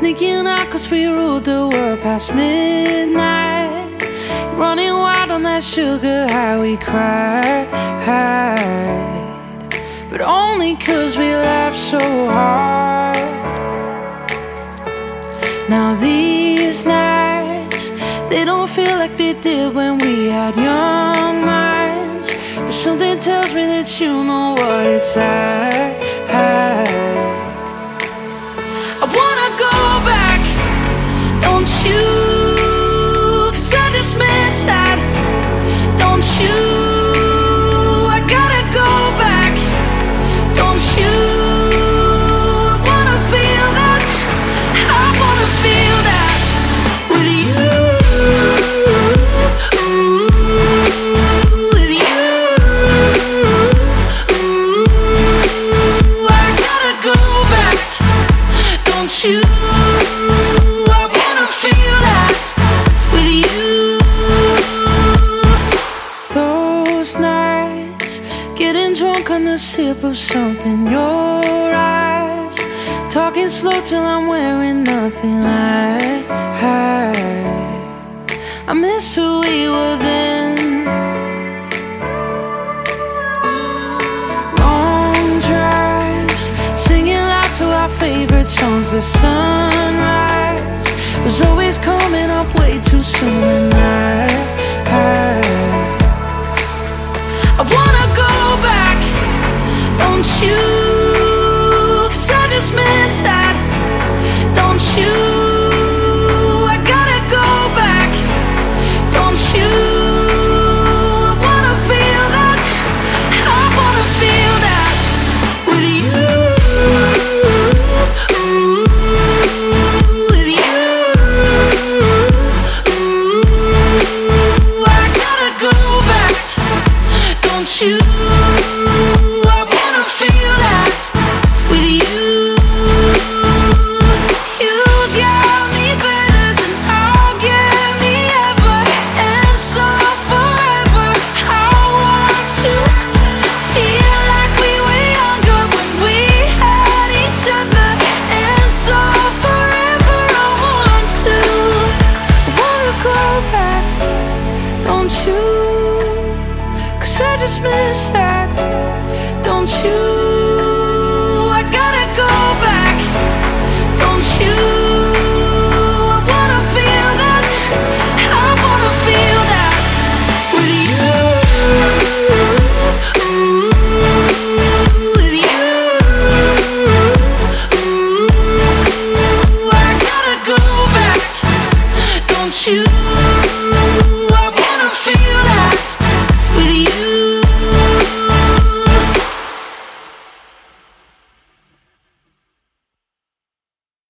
Freaking out cause we ruled the world past midnight. Running wild on that sugar high, we cried. But only cause we laughed so hard. Now these nights, they don't feel like they did when we had young minds. But something tells me that you know what it's like. Sip of something, your eyes, talking slow till I'm wearing nothing like. I miss who we were then. Favorite songs. The sunrise was always coming up way too soon, and I, I wanna go back, don't you? Don't you? I gotta go back. Don't you? I wanna feel that. I wanna feel that with you. With you. I gotta go back. Don't you?